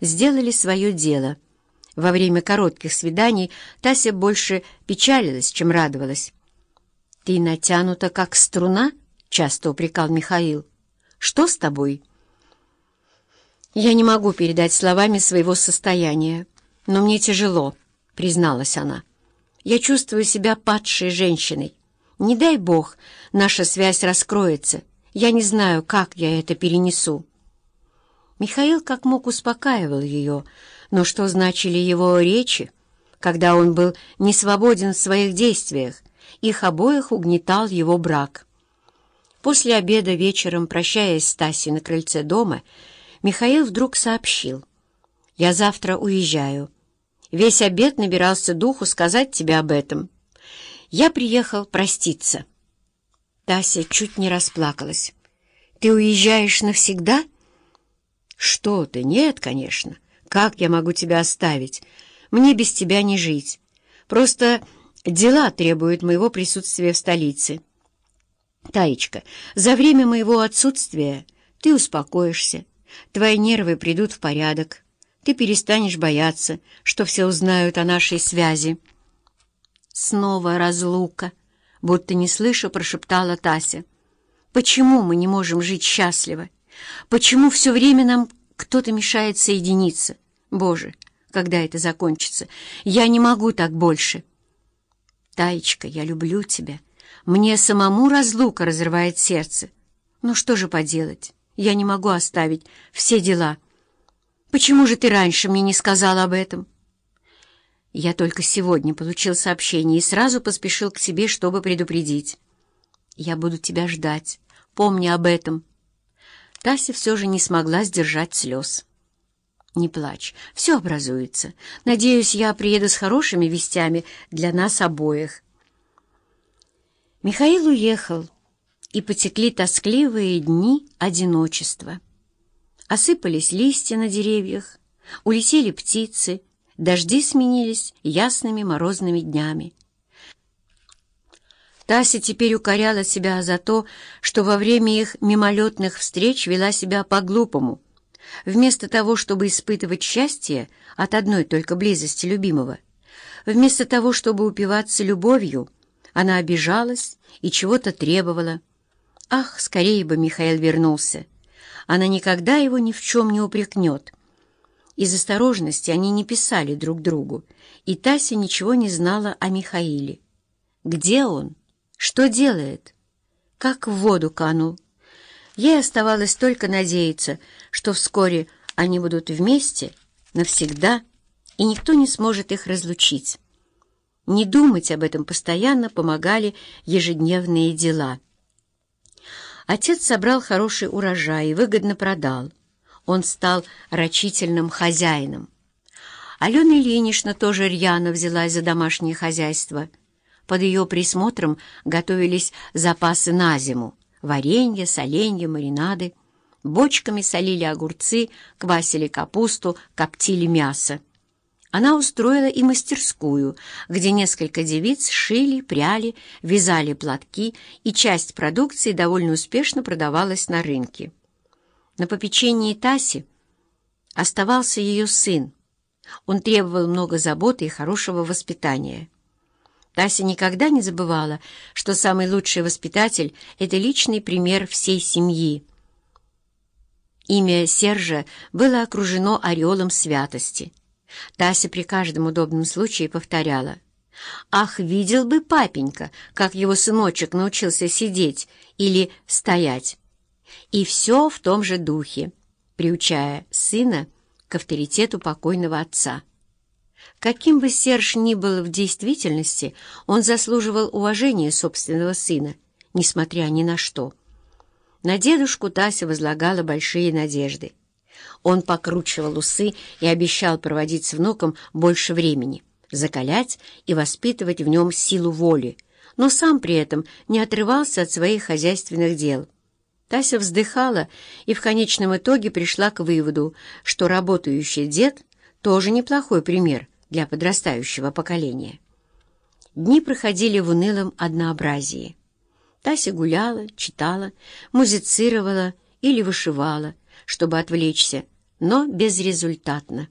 сделали свое дело. Во время коротких свиданий Тася больше печалилась, чем радовалась. «Ты натянута, как струна?» — часто упрекал Михаил. «Что с тобой?» «Я не могу передать словами своего состояния, но мне тяжело», — призналась она. «Я чувствую себя падшей женщиной. Не дай Бог, наша связь раскроется. Я не знаю, как я это перенесу». Михаил как мог успокаивал ее, но что значили его речи, когда он был не свободен в своих действиях, их обоих угнетал его брак. После обеда вечером, прощаясь с Тасей на крыльце дома, Михаил вдруг сообщил. «Я завтра уезжаю. Весь обед набирался духу сказать тебе об этом. Я приехал проститься». Тася чуть не расплакалась. «Ты уезжаешь навсегда?» «Что ты? Нет, конечно. Как я могу тебя оставить? Мне без тебя не жить. Просто дела требуют моего присутствия в столице. Таечка, за время моего отсутствия ты успокоишься, твои нервы придут в порядок, ты перестанешь бояться, что все узнают о нашей связи». Снова разлука, будто не слыша, прошептала Тася. «Почему мы не можем жить счастливо?» Почему все время нам кто-то мешает соединиться? Боже, когда это закончится? Я не могу так больше. Таечка, я люблю тебя. Мне самому разлука разрывает сердце. Ну что же поделать? Я не могу оставить все дела. Почему же ты раньше мне не сказал об этом? Я только сегодня получил сообщение и сразу поспешил к тебе, чтобы предупредить. Я буду тебя ждать. Помни об этом. Тася все же не смогла сдержать слез. «Не плачь, все образуется. Надеюсь, я приеду с хорошими вестями для нас обоих». Михаил уехал, и потекли тоскливые дни одиночества. Осыпались листья на деревьях, улетели птицы, дожди сменились ясными морозными днями. Тася теперь укоряла себя за то, что во время их мимолетных встреч вела себя по-глупому. Вместо того, чтобы испытывать счастье от одной только близости любимого, вместо того, чтобы упиваться любовью, она обижалась и чего-то требовала. Ах, скорее бы Михаил вернулся! Она никогда его ни в чем не упрекнет. Из осторожности они не писали друг другу, и Тася ничего не знала о Михаиле. Где он? Что делает? Как в воду канул. Ей оставалось только надеяться, что вскоре они будут вместе навсегда, и никто не сможет их разлучить. Не думать об этом постоянно помогали ежедневные дела. Отец собрал хороший урожай и выгодно продал. Он стал рачительным хозяином. Алена Ильинична тоже рьяно взялась за домашнее хозяйство — под ее присмотром готовились запасы на зиму — варенье, соленье, маринады. Бочками солили огурцы, квасили капусту, коптили мясо. Она устроила и мастерскую, где несколько девиц шили, пряли, вязали платки, и часть продукции довольно успешно продавалась на рынке. На попечении Таси оставался ее сын. Он требовал много заботы и хорошего воспитания. Тася никогда не забывала, что самый лучший воспитатель — это личный пример всей семьи. Имя Сержа было окружено ореолом святости. Тася при каждом удобном случае повторяла. «Ах, видел бы папенька, как его сыночек научился сидеть или стоять!» И все в том же духе, приучая сына к авторитету покойного отца. Каким бы Серж ни был в действительности, он заслуживал уважения собственного сына, несмотря ни на что. На дедушку Тася возлагала большие надежды. Он покручивал усы и обещал проводить с внуком больше времени, закалять и воспитывать в нем силу воли, но сам при этом не отрывался от своих хозяйственных дел. Тася вздыхала и в конечном итоге пришла к выводу, что работающий дед тоже неплохой пример — для подрастающего поколения. Дни проходили в унылом однообразии. Тася гуляла, читала, музицировала или вышивала, чтобы отвлечься, но безрезультатно.